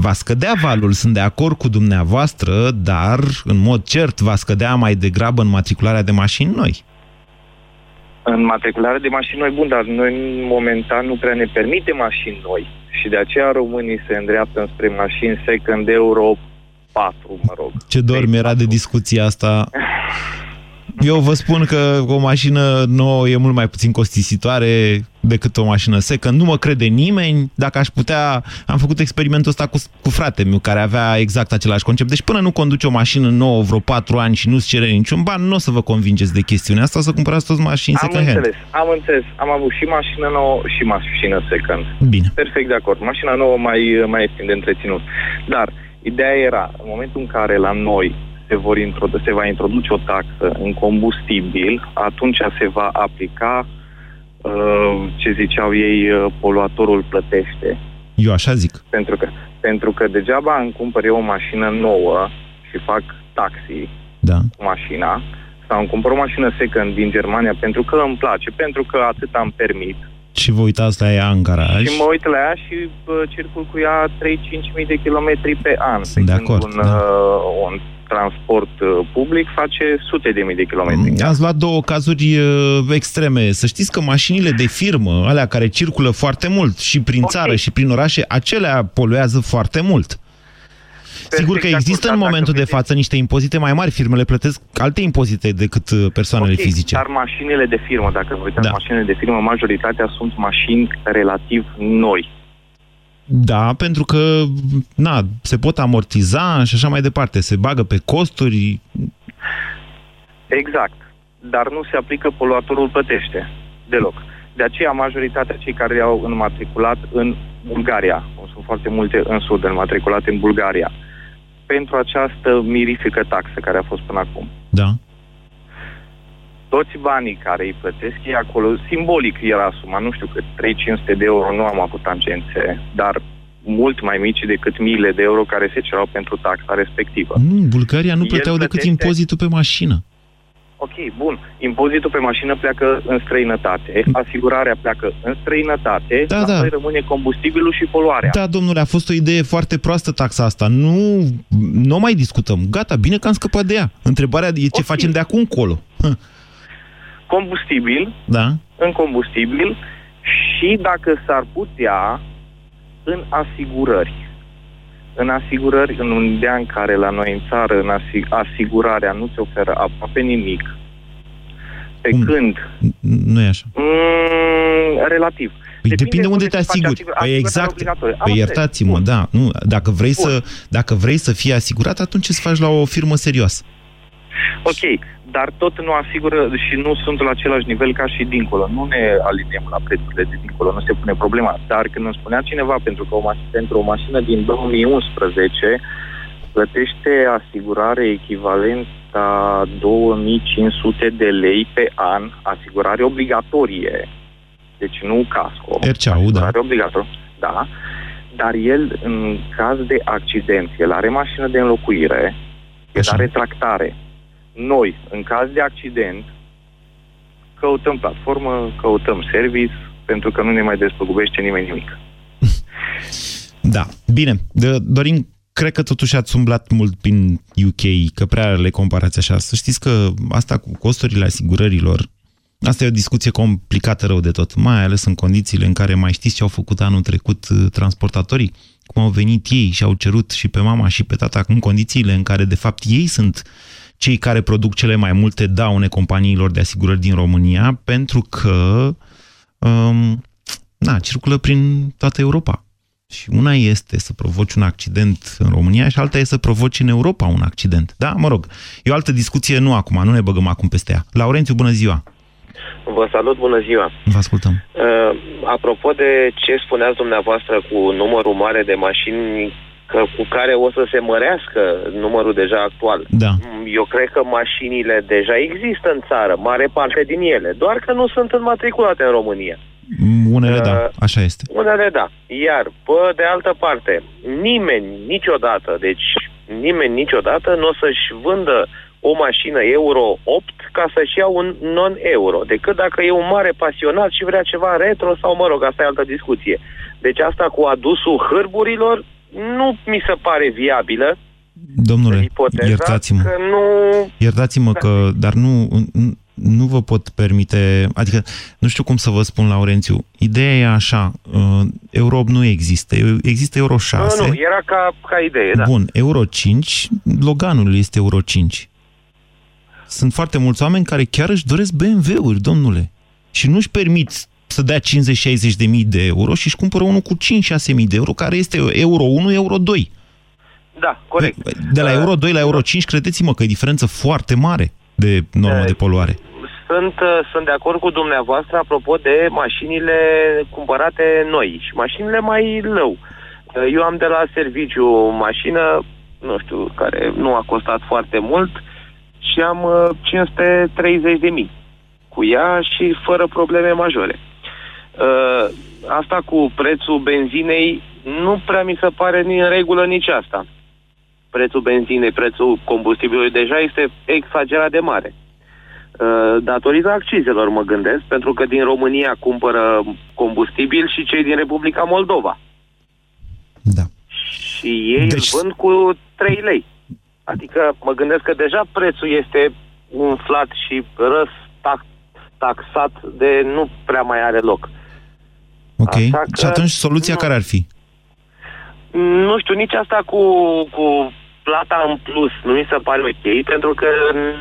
Speaker 2: Va scădea valul, sunt de acord cu dumneavoastră, dar în mod cert va scădea mai degrabă în matricularea de mașini noi.
Speaker 6: În matriculare de mașini noi, bun, dar noi momentan nu prea ne permite mașini noi și de aceea românii se îndreaptă spre mașini second euro 4, mă rog.
Speaker 2: Ce dor mi-era de discuția asta. Eu vă spun că o mașină nouă e mult mai puțin costisitoare decât o mașină second. Nu mă crede nimeni. Dacă aș putea... Am făcut experimentul ăsta cu, cu frate meu, care avea exact același concept. Deci până nu conduce o mașină nouă vreo patru ani și nu-ți cere niciun ban, nu o să vă convingeți de chestiunea asta, o să cumpărați toți mașini
Speaker 6: Am
Speaker 2: second hand.
Speaker 6: înțeles, am înțeles. Am avut și mașină nouă și mașină second.
Speaker 2: Bine.
Speaker 6: Perfect de acord. Mașina nouă mai, mai ieftin de întreținut. Dar ideea era, în momentul în care la noi se, vor introdu- se va introduce o taxă în combustibil, atunci se va aplica uh, ce ziceau ei, uh, poluatorul plătește.
Speaker 2: Eu așa zic.
Speaker 6: Pentru că, pentru că degeaba îmi cumpăr eu o mașină nouă și fac taxi
Speaker 2: Da.
Speaker 6: cu mașina, sau îmi cumpăr o mașină second din Germania pentru că îmi place, pentru că atât am permit.
Speaker 2: Și vă uitați la ea în garaj.
Speaker 6: Și mă uit la ea și bă, circul cu ea 3-5 mii de kilometri pe an.
Speaker 2: Sunt
Speaker 6: pe
Speaker 2: de
Speaker 6: când
Speaker 2: acord,
Speaker 6: Un,
Speaker 2: da.
Speaker 6: uh, un transport uh, public face sute de mii de kilometri.
Speaker 2: Ați luat două cazuri uh, extreme. Să știți că mașinile de firmă, alea care circulă foarte mult și prin
Speaker 6: Ok.
Speaker 2: țară și prin orașe, acelea poluează foarte mult. Sigur că
Speaker 6: de acord,
Speaker 2: există în
Speaker 6: dar
Speaker 2: momentul
Speaker 6: dacă
Speaker 2: de față niște impozite mai mari. Firmele plătesc alte impozite decât uh, persoanele
Speaker 6: Ok,
Speaker 2: fizice.
Speaker 6: Dar mașinile de firmă, dacă vă uitați,
Speaker 2: Da.
Speaker 6: mașinile de firmă, majoritatea sunt mașini relativ noi.
Speaker 2: Da, pentru că na, se pot amortiza și așa mai departe. Se bagă pe costuri.
Speaker 6: Exact. Dar nu se aplică poluatorul plătește. Deloc. De aceea majoritatea cei care au înmatriculat în Bulgaria, cum sunt foarte multe în sud înmatriculate în Bulgaria, pentru această mirifică taxă care a fost până acum.
Speaker 2: Da.
Speaker 6: Toți banii care îi plătesc ei acolo, simbolic era suma, nu știu cât, 3-500 de euro, nu am avut tangențe, dar mult mai mici decât miile de euro care se cerau pentru taxa respectivă.
Speaker 2: Nu, în Bulgaria nu
Speaker 6: El
Speaker 2: plăteau decât
Speaker 6: plătește-
Speaker 2: impozitul pe mașină.
Speaker 6: Ok, bun. Impozitul pe mașină pleacă în străinătate, asigurarea pleacă în străinătate,
Speaker 2: Da,
Speaker 6: la
Speaker 2: da.
Speaker 6: noi rămâne combustibilul și poluarea.
Speaker 2: Da, domnule, a fost o idee foarte proastă taxa asta. Nu, nu o mai discutăm. Gata, bine că am scăpat de ea. Întrebarea e ce
Speaker 6: Ok.
Speaker 2: facem de acum încolo. Hă,
Speaker 6: Combustibil,
Speaker 2: Da?
Speaker 6: în combustibil și dacă s-ar putea, în asigurări. În asigurări, în un dea în care la noi în țară în asig- asigurarea nu ți oferă aproape nimic, Pe Cum? când?
Speaker 2: Nu e așa.
Speaker 6: Mm, relativ.
Speaker 2: Păi depinde, depinde unde te asiguri. Păi exact. Păi iertați-mă, da. Nu, dacă, vrei să, dacă vrei să fii asigurat, atunci îți faci la o firmă serioasă.
Speaker 6: Ok, dar tot nu asigură și nu sunt la același nivel ca și dincolo. Nu ne aliniem la prețurile de dincolo, nu se pune problema. Dar când îmi spunea cineva, pentru că o mașină, pentru o mașină din 2011 plătește asigurare echivalent a 2500 de lei pe an, asigurare obligatorie, deci nu casco.
Speaker 2: RCAU, da.
Speaker 6: obligatorie, da. Dar el, în caz de accident, el are mașină de înlocuire, el Așa. are tractare. Noi, în caz de accident, căutăm platformă, căutăm service, pentru că nu ne mai despăgubește nimeni nimic.
Speaker 2: Da, bine. Dorin, cred că totuși ați umblat mult prin UK, că prea le comparați așa. Să știți că asta cu costurile asigurărilor, asta e o discuție complicată rău de tot, mai ales în condițiile în care mai știți ce au făcut anul trecut uh, transportatorii, cum au venit ei și au cerut și pe mama și pe tata, în condițiile în care de fapt ei sunt cei care produc cele mai multe daune companiilor de asigurări din România, pentru că um, na, circulă prin toată Europa. Și una este să provoci un accident în România și alta este să provoci în Europa un accident. Da, mă rog, e o altă discuție, nu acum, nu ne băgăm acum peste ea. Laurențiu, bună ziua!
Speaker 9: Vă salut, bună ziua!
Speaker 2: Vă ascultăm!
Speaker 9: Uh, apropo de ce spuneați dumneavoastră cu numărul mare de mașini că, cu care o să se mărească numărul deja actual.
Speaker 2: Da.
Speaker 9: Eu cred că mașinile deja există în țară, mare parte din ele, doar că nu sunt înmatriculate în România.
Speaker 2: Unele uh, da, așa este.
Speaker 9: Unele da. Iar, pe de altă parte, nimeni niciodată, deci nimeni niciodată nu o să-și vândă o mașină Euro 8 ca să-și ia un non-euro, decât dacă e un mare pasionat și vrea ceva retro sau, mă rog, asta e altă discuție. Deci asta cu adusul hârburilor nu mi se pare viabilă.
Speaker 2: Domnule, iertați-mă.
Speaker 9: Că nu...
Speaker 2: Iertați-mă da. că, dar nu, nu vă pot permite, adică nu știu cum să vă spun, Laurențiu, ideea e așa, uh, Euro 8 nu există, există Euro 6.
Speaker 9: Nu, nu, era ca, ca idee, da.
Speaker 2: Bun, Euro 5, Loganul este Euro 5. Sunt foarte mulți oameni care chiar își doresc BMW-uri, domnule, și nu-și permit să dea 50-60 de mii de euro și își cumpără unul cu 5-6 mii de euro, care este Euro 1, Euro 2.
Speaker 9: Da, corect.
Speaker 2: De la Euro 2 la Euro 5, credeți-mă că e diferență foarte mare de normă de poluare.
Speaker 9: Sunt, sunt de acord cu dumneavoastră apropo de mașinile cumpărate noi și mașinile mai lău. Eu am de la serviciu o mașină, nu știu, care nu a costat foarte mult și am 530 uh, de mii cu ea și fără probleme majore. Uh, asta cu prețul benzinei nu prea mi se pare ni în regulă nici asta. Prețul benzinei, prețul combustibilului deja este exagerat de mare. Uh, datorită accizelor mă gândesc, pentru că din România cumpără combustibil și cei din Republica Moldova.
Speaker 2: Da.
Speaker 9: Și ei deci... vând cu 3 lei. Adică mă gândesc că deja prețul este umflat și răs taxat de nu prea mai are loc.
Speaker 2: Ok. Așa că, și atunci soluția nu, care ar fi?
Speaker 9: Nu știu, nici asta cu, cu plata în plus nu mi se pare ok, pentru că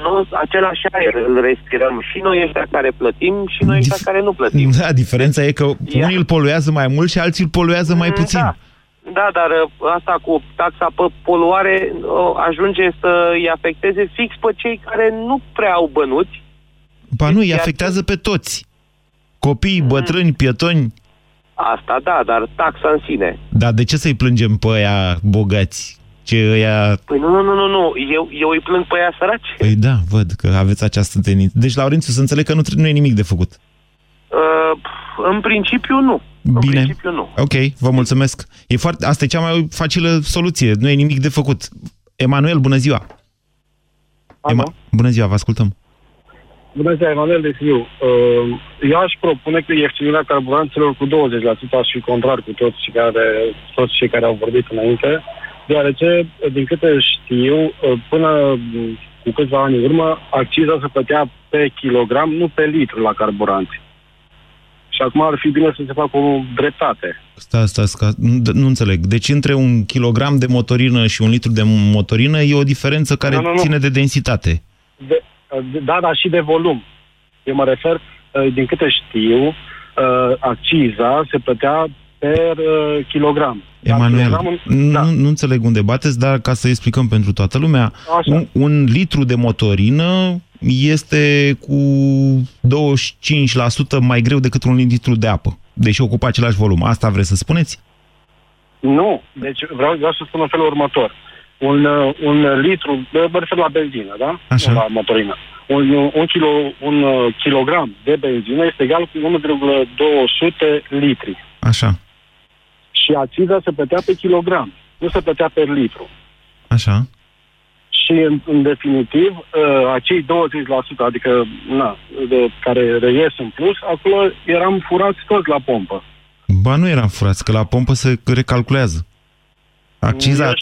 Speaker 9: nu, același aer îl respirăm și noi ăștia care plătim și noi ăștia Dif care nu plătim.
Speaker 2: Da, diferența e că Ia. unii îl poluează mai mult și alții îl poluează mai mm, puțin.
Speaker 9: Da. Da, dar uh, asta cu taxa pe poluare ajunge să îi afecteze fix pe cei care nu prea au bănuți.
Speaker 2: Ba nu, îi afectează pe toți. Copii, mm. bătrâni, pietoni.
Speaker 9: Asta da, dar taxa în sine.
Speaker 2: Dar de ce să-i plângem pe aia bogați? Ce ăia...
Speaker 9: Păi nu, nu, nu, nu, nu. Eu, eu îi plâng pe aia săraci.
Speaker 2: Păi da, văd că aveți această tendință. Deci, Laurențiu, să înțeleg că nu, nu e nimic de făcut.
Speaker 9: Uh, în principiu, nu. Bine. În principiu, nu.
Speaker 2: Ok, vă mulțumesc. E foarte, asta e cea mai facilă soluție. Nu e nimic de făcut. Emanuel, bună ziua! Ema... Bună ziua, vă ascultăm.
Speaker 10: Bună ziua, Emanuel de Siu. Uh, eu aș propune că ieftinirea carburanților cu 20% aș fi contrar cu toți cei care, toți cei care au vorbit înainte, deoarece, din câte știu, uh, până cu câțiva ani în urmă, acciza se plătea pe kilogram, nu pe litru la carburanți. Și acum ar fi bine să se facă o dreptate.
Speaker 2: Sta, sta, sta, nu, nu înțeleg. Deci între un kilogram de motorină și un litru de motorină e o diferență care nu, nu, nu. ține de densitate.
Speaker 10: De, da, dar și de volum. Eu mă refer, uh, din câte știu, uh, acciza se plătea per uh, kilogram.
Speaker 2: Emanuel,
Speaker 10: kilogramul-
Speaker 2: nu,
Speaker 10: da.
Speaker 2: nu înțeleg unde bateți, dar ca să explicăm pentru toată lumea,
Speaker 10: Așa.
Speaker 2: un, un litru de motorină este cu 25% mai greu decât un litru de apă, deși ocupă același volum. Asta vreți să spuneți?
Speaker 10: Nu, deci vreau, vreau să spun în felul următor. Un, uh, un litru, mă refer la benzină, da?
Speaker 2: Așa.
Speaker 10: Nu la motorină. Un, uh, un, kilo, un uh, kilogram de benzină este egal cu 1,200 litri.
Speaker 2: Așa,
Speaker 10: Și acciza se plătea pe kilogram, nu se plătea per litru.
Speaker 2: așa.
Speaker 10: Și, în, în definitiv, uh, acei 20%, adică, na, de, care reies în plus, acolo eram furați toți la pompă.
Speaker 2: Ba nu eram furați, că la pompă se recalculează. Acciza...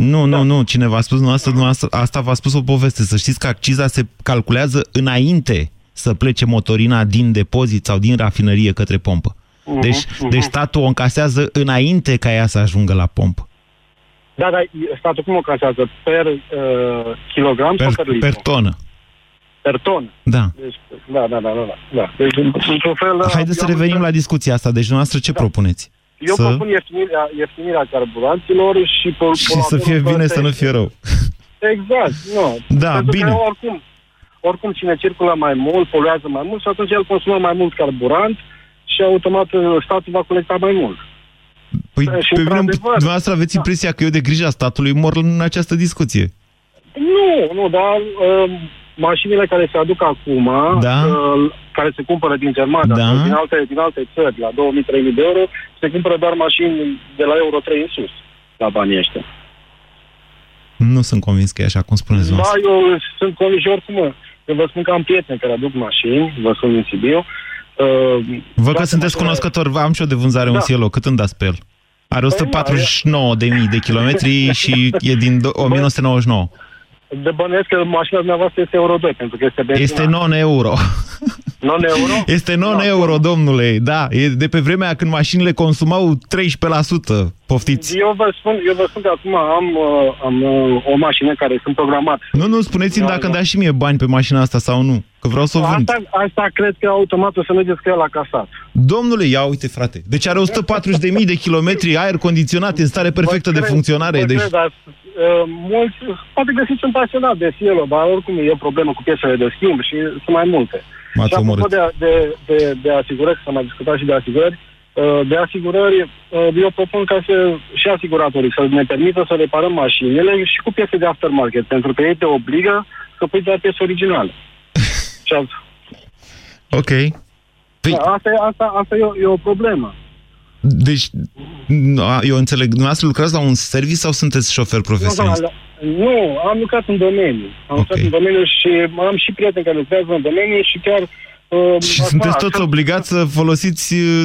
Speaker 10: Ești-
Speaker 2: Nu, nu, nu, cine v-a spus, nu, asta, nu, asta, asta v-a spus o poveste. Să știți că acciza se calculează înainte să plece motorina din depozit sau din rafinărie către pompă. Deci,
Speaker 10: Mhm,
Speaker 2: deci
Speaker 10: mhm.
Speaker 2: statul o încasează înainte ca ea să ajungă la pompă.
Speaker 10: Da, dar statul cum o casează? Per uh, kilogram
Speaker 2: Per,
Speaker 10: sau per litru?
Speaker 2: per tonă.
Speaker 10: per ton.
Speaker 2: Da.
Speaker 10: Deci, da, da, da, da, da. da. Deci, într-un fel...
Speaker 2: Haideți să
Speaker 10: eu am
Speaker 2: revenim la
Speaker 10: înțeles-
Speaker 2: discuția asta. Deci, dumneavoastră, ce propuneți?
Speaker 10: Eu
Speaker 2: să-
Speaker 10: propun ieftinirea, ieftinirea carburanților și... Pe,
Speaker 2: Și să fie bine, să nu fie rău.
Speaker 10: Exact, nu.
Speaker 2: Da,
Speaker 10: Pentru
Speaker 2: bine.
Speaker 10: Că oricum, oricum cine circulă mai mult, poluează mai mult și atunci el consumă mai mult carburant și automat statul va colecta mai mult.
Speaker 2: Păi,
Speaker 10: Da, și
Speaker 2: pe mine,
Speaker 10: într-adevăr-
Speaker 2: dumneavoastră aveți impresia că eu de grija statului mor în această discuție.
Speaker 10: Nu, nu, dar uh, mașinile care se aduc acum,
Speaker 2: Da.
Speaker 10: uh, care se cumpără din Germania
Speaker 2: Da.
Speaker 10: sau din alte, din alte țări, la 2000-3000 de euro, se cumpără doar mașini de la euro 3 în sus, la banii ăștia.
Speaker 2: Nu sunt convins că e așa cum spuneți
Speaker 10: Da,
Speaker 2: dumneavoastră.
Speaker 10: eu sunt convins și oricum, mă. eu vă spun că am prieteni care aduc mașini, vă sunt din Sibiu. Uh,
Speaker 2: Văd că
Speaker 10: toate
Speaker 2: sunteți
Speaker 10: mașinile-
Speaker 2: cunoscător. Am și eu de vânzare un
Speaker 10: Da.
Speaker 2: Cielo. Cât îmi dați pe el? Are
Speaker 10: Păi,
Speaker 2: 149.000 de kilometri și e din do- 1999.
Speaker 10: De bănuiesc că mașina dumneavoastră este Euro 2, pentru că este benzină.
Speaker 2: Este non-euro.
Speaker 10: non-euro?
Speaker 2: Este non-euro, domnule. Da, e de pe vremea când mașinile consumau 13%. Poftiți.
Speaker 10: Eu vă spun, eu vă spun că acum am, uh, am uh, o mașină care sunt programat.
Speaker 2: Nu, nu, spuneți-mi
Speaker 10: Da,
Speaker 2: dacă
Speaker 10: da.
Speaker 2: îmi dați și mie bani pe mașina asta sau nu. Că vreau să o vând.
Speaker 10: Asta, asta cred că automat o să mergeți cu el la casat.
Speaker 2: Domnule, ia uite, frate. Deci are 140.000 de kilometri aer condiționat în stare perfectă
Speaker 10: Vă
Speaker 2: de
Speaker 10: cred,
Speaker 2: funcționare.
Speaker 10: vă
Speaker 2: Deci,
Speaker 10: cred, dar, uh, mulți, poate găsiți un pasionat de Cielo, dar oricum e o problemă cu piesele de schimb și sunt mai multe.
Speaker 2: M-ați
Speaker 10: și apropo
Speaker 2: omorât.
Speaker 10: de, de, de, de asigurări, să mai discutat și de asigurări, uh, de asigurări, uh, eu propun ca să, și asiguratorii să ne permită să reparăm mașinile și cu piese de aftermarket, pentru că ei te obligă să pui doar piese originale. și asta,
Speaker 2: ok. Păi,
Speaker 10: da, asta, e, asta, asta e, o, e o problemă.
Speaker 2: Deci, n- eu înțeleg, dumneavoastră lucrați la un serviciu sau sunteți șofer profesionist?
Speaker 10: Nu, da, nu, am lucrat în domeniu. Am lucrat
Speaker 2: Ok.
Speaker 10: în domeniu și am și prieteni care lucrează în domeniu și chiar... Uh,
Speaker 2: Și
Speaker 10: acum,
Speaker 2: sunteți toți
Speaker 10: așa-
Speaker 2: obligați să folosiți uh,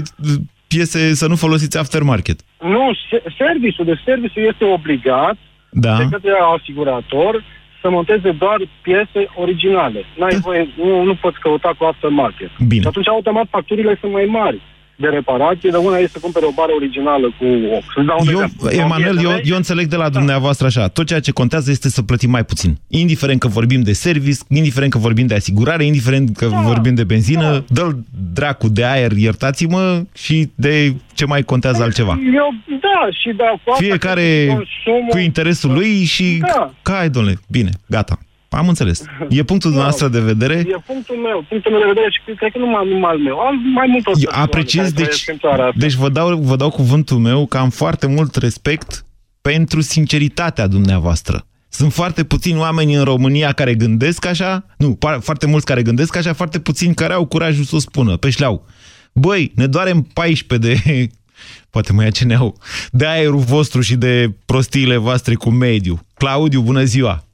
Speaker 2: piese, să nu folosiți aftermarket.
Speaker 10: Nu, se- serviciul de serviciu este obligat
Speaker 2: Da.
Speaker 10: de către asigurator să monteze doar piese originale. N-ai voie, nu, nu poți căuta cu aftermarket.
Speaker 2: Bine.
Speaker 10: Și atunci automat facturile sunt mai mari de reparație, de una este să cumpere o bară originală cu... Să-ți dau un
Speaker 2: Eu,
Speaker 10: exemplu.
Speaker 2: Emanuel, eu,
Speaker 10: 1000 de
Speaker 2: eu înțeleg de la
Speaker 10: Da.
Speaker 2: dumneavoastră așa. Tot ceea ce contează este să plătim mai puțin. Indiferent că vorbim de service, indiferent că vorbim de asigurare, indiferent că
Speaker 10: Da.
Speaker 2: vorbim de benzină, dă-l dracu de aer, iertați-mă, și de ce mai contează altceva.
Speaker 10: Eu, da, și da, cu asta
Speaker 2: Fiecare
Speaker 10: consumul-
Speaker 2: cu interesul lui și...
Speaker 10: Da.
Speaker 2: Cai, domnule, bine, gata. Am înțeles. E punctul
Speaker 10: Da.
Speaker 2: dumneavoastră de vedere.
Speaker 10: E punctul meu, punctul meu de vedere și cred că nu mai numai al meu. Am mai multor
Speaker 2: Eu
Speaker 10: persoane
Speaker 2: apreciez,
Speaker 10: care
Speaker 2: deci,
Speaker 10: trăiesc în țara asta.
Speaker 2: deci vă, dau, vă dau cuvântul meu că am foarte mult respect pentru sinceritatea dumneavoastră. Sunt foarte puțini oameni în România care gândesc așa, nu, pa- foarte mulți care gândesc așa, foarte puțini care au curajul să o spună, pe șleau. Băi, ne doarem 14 de, poate mai ia ce ne au, de aerul vostru și de prostiile voastre cu mediu. Claudiu, bună ziua!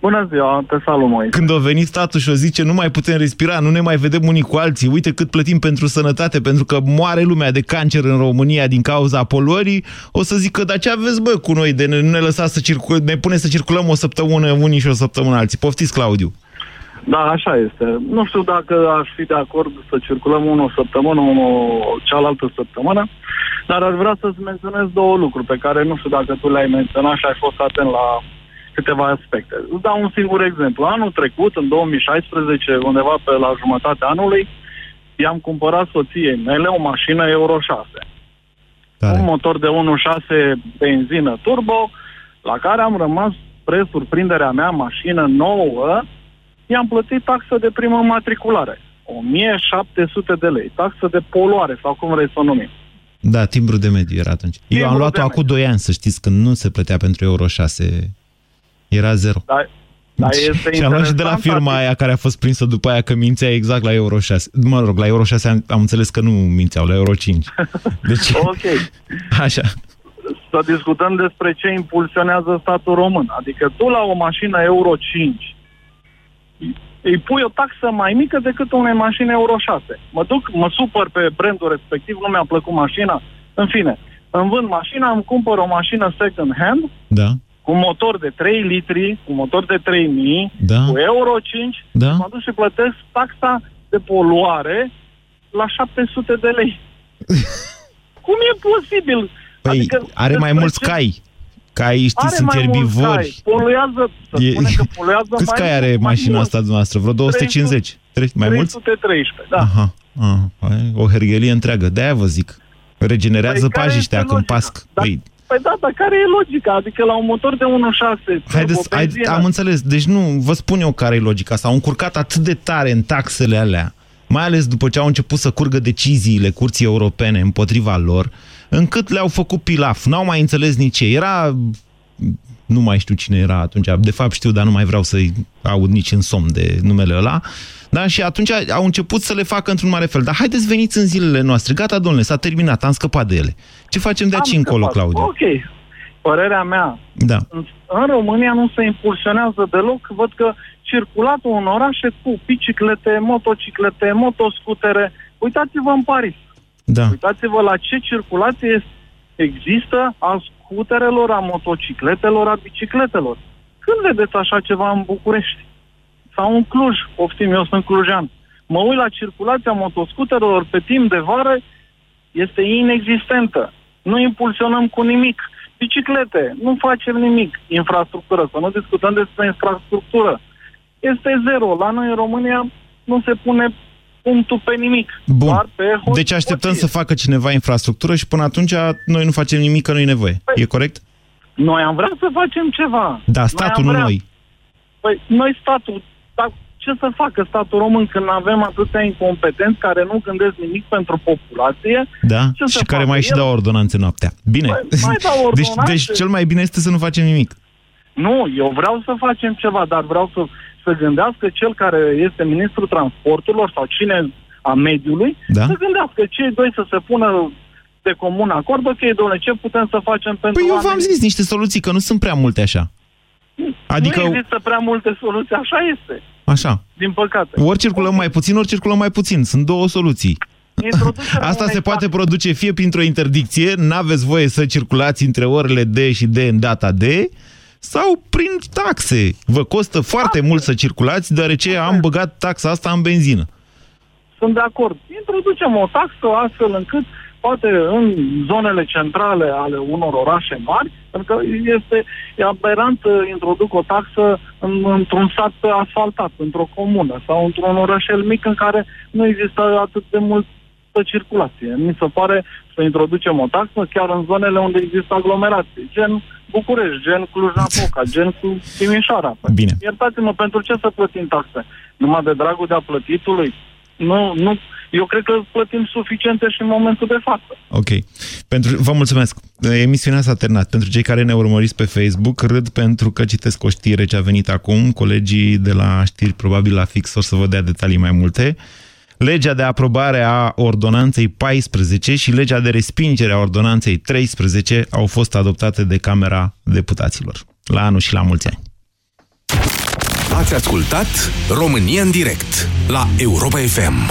Speaker 11: Bună ziua, te salut, Moise.
Speaker 2: Când o veni statul și o zice nu mai putem respira, nu ne mai vedem unii cu alții, uite cât plătim pentru sănătate, pentru că moare lumea de cancer în România din cauza poluării, o să zic că dar ce aveți bă cu noi de ne, nu ne lăsa să circul, ne pune să circulăm o săptămână unii și o săptămână alții. Poftiți, Claudiu.
Speaker 11: Da, așa este. Nu știu dacă aș fi de acord să circulăm unul o săptămână, unul cealaltă săptămână, dar aș vrea să-ți menționez două lucruri pe care nu știu dacă tu le-ai menționat și ai fost atent la câteva aspecte. Îți dau un singur exemplu. Anul trecut, în 2016, undeva pe la jumătatea anului, i-am cumpărat soției mele o mașină Euro 6.
Speaker 2: Tare.
Speaker 11: Un motor de 1.6 benzină turbo, la care am rămas, spre surprinderea mea, mașină nouă, i-am plătit taxă de primă matriculare. 1700 de lei. Taxă de poluare, sau cum vrei să o numim.
Speaker 2: Da, timbru de mediu era atunci. Eu
Speaker 11: Timbru
Speaker 2: am luat-o
Speaker 11: de
Speaker 2: acum 2 ani, să știți, când nu se plătea pentru Euro 6. Era zero.
Speaker 11: Dar, dar este
Speaker 2: și am luat și de la
Speaker 11: interesant,
Speaker 2: firma aia care a fost prinsă după aia că mințea exact la Euro 6. Mă rog, la Euro 6 am, am înțeles că nu mințeau, la Euro 5. Deci,
Speaker 11: Ok.
Speaker 2: așa.
Speaker 11: Să discutăm despre ce impulsionează statul român. Adică tu la o mașină Euro 5 îi pui o taxă mai mică decât unei mașini Euro 6. Mă duc, mă supăr pe brandul respectiv, nu mi-a plăcut mașina. În fine, îmi vând mașina, îmi cumpăr o mașină second hand
Speaker 2: Da,
Speaker 11: cu motor de 3 litri, cu motor de 3000,
Speaker 2: Da.
Speaker 11: cu Euro 5,
Speaker 2: Da.
Speaker 11: mă duc și plătesc taxa de poluare la 700 de lei. Cum e posibil?
Speaker 2: Păi,
Speaker 11: Adică
Speaker 2: are mai
Speaker 11: despre
Speaker 2: mulți
Speaker 11: ce-
Speaker 2: cai. Caii, știți,
Speaker 11: Are
Speaker 2: sunt
Speaker 11: mai mulți
Speaker 2: erbivori.
Speaker 11: cai. Poluează, să
Speaker 2: E-
Speaker 11: spune că poluează
Speaker 2: Câți
Speaker 11: mai
Speaker 2: cai
Speaker 11: mult,
Speaker 2: are
Speaker 11: mai
Speaker 2: mașina
Speaker 11: mult.
Speaker 2: asta dumneavoastră? Vreo 250? Tre- mai mulți?
Speaker 11: 313, da.
Speaker 2: Aha, aha, hai, o herghelie întreagă. De-aia vă zic. Regenerează
Speaker 11: Păi care
Speaker 2: pajiștea
Speaker 11: este
Speaker 2: când
Speaker 11: logica?
Speaker 2: pasc.
Speaker 11: Da,
Speaker 2: Păi,
Speaker 11: Păi da, dar care e logica? Adică la un motor de 1.6
Speaker 2: Haideți, hai,
Speaker 11: turbobenzină,
Speaker 2: am înțeles. Deci nu, vă spun eu care e logica. S-au încurcat atât de tare în taxele alea, mai ales după ce au început să curgă deciziile Curții Europene împotriva lor, încât le-au făcut pilaf. N-au mai înțeles nici ce. Era... Nu mai știu cine era atunci. De fapt știu, dar nu mai vreau să-i aud nici în somn de numele ăla. Da? Și atunci au început să le facă într-un mare fel. Dar haideți veniți în zilele noastre. Gata, domnule, s-a terminat, am scăpat de ele. Ce facem de aici
Speaker 11: am
Speaker 2: încolo,
Speaker 11: scăpat.
Speaker 2: Claudiu?
Speaker 11: Ok. Părerea mea,
Speaker 2: Da.
Speaker 11: în, în România nu se impulsionează deloc. Văd că circulatul în orașe cu biciclete, motociclete, motoscutere. Uitați-vă în Paris.
Speaker 2: Da.
Speaker 11: Uitați-vă la ce circulație există a scuterelor, a motocicletelor, a bicicletelor. Când vedeți așa ceva în București? Sau în Cluj, poftim, eu sunt clujean. Mă uit la circulația motoscuterelor pe timp de vară, este inexistentă. Nu impulsionăm cu nimic. Biciclete, nu facem nimic. Infrastructură, să nu discutăm despre infrastructură. Este zero. La noi în România nu se pune punctul pe nimic.
Speaker 2: Bun.
Speaker 11: Doar pe hoție.
Speaker 2: Deci așteptăm să facă cineva infrastructură și până atunci noi nu facem nimic, că nu e nevoie. E corect?
Speaker 11: Noi am vrea să facem ceva.
Speaker 2: Da, statul,
Speaker 11: am
Speaker 2: nu
Speaker 11: vrea.
Speaker 2: noi.
Speaker 11: Păi, noi statul, dar ce să facă statul român când avem atâția incompetenți care nu gândesc nimic pentru populație?
Speaker 2: Da?
Speaker 11: Ce să
Speaker 2: și care
Speaker 11: facă?
Speaker 2: mai și
Speaker 11: El-
Speaker 2: dau ordonanțe noaptea. Bine.
Speaker 11: Păi, mai dau
Speaker 2: deci,
Speaker 11: ordonanțe.
Speaker 2: deci cel mai bine este să nu facem nimic.
Speaker 11: Nu, eu vreau să facem ceva, dar vreau să, să gândească cel care este ministrul transporturilor sau cine a mediului,
Speaker 2: Da.
Speaker 11: să gândească cei doi să se pună de comun acord, ok, domnule, ce putem să facem pentru
Speaker 2: Păi eu v-am
Speaker 11: oameni?
Speaker 2: zis niște soluții, că nu sunt prea multe așa. Adică,
Speaker 11: Nu există prea multe soluții, așa este,
Speaker 2: așa,
Speaker 11: din păcate.
Speaker 2: ori circulăm mai puțin, ori circulăm mai puțin. Sunt două soluții.
Speaker 11: Introducerea
Speaker 2: Asta
Speaker 11: unei
Speaker 2: se poate
Speaker 11: taxe-
Speaker 2: produce fie printr-o interdicție, n-aveți voie să circulați între orele D și D în data D, sau prin taxe. Vă costă foarte mult să circulați, deoarece am băgat taxa asta în benzină.
Speaker 11: Sunt de acord. Introducem o taxă astfel încât poate în zonele centrale ale unor orașe mari, pentru că este e aberant să introduc o taxă în, într-un sat asfaltat, într-o comună sau într-un orășel mic în care nu există atât de multă circulație. Mi se pare să introducem o taxă chiar în zonele unde există aglomerații, gen București, gen Cluj-Napoca, gen cu Timișoara.
Speaker 2: Bine.
Speaker 11: Iertați-mă, pentru ce să plătim taxe? Numai de dragul de a plătitului? Nu, nu, eu cred că plătim suficiente și în momentul de față.
Speaker 2: Ok. Pentru, vă mulțumesc. Emisiunea s-a terminat. Pentru cei care ne urmăriți pe Facebook, râd pentru că citesc o știre ce a venit acum. Colegii de la știri, probabil la fix, o să vă dea detalii mai multe. Legea de aprobare a ordonanței 14 și legea de respingere a ordonanței 13 au fost adoptate de Camera Deputaților. La anul și la mulți ani.
Speaker 1: Ați ascultat România în direct la Europa FM,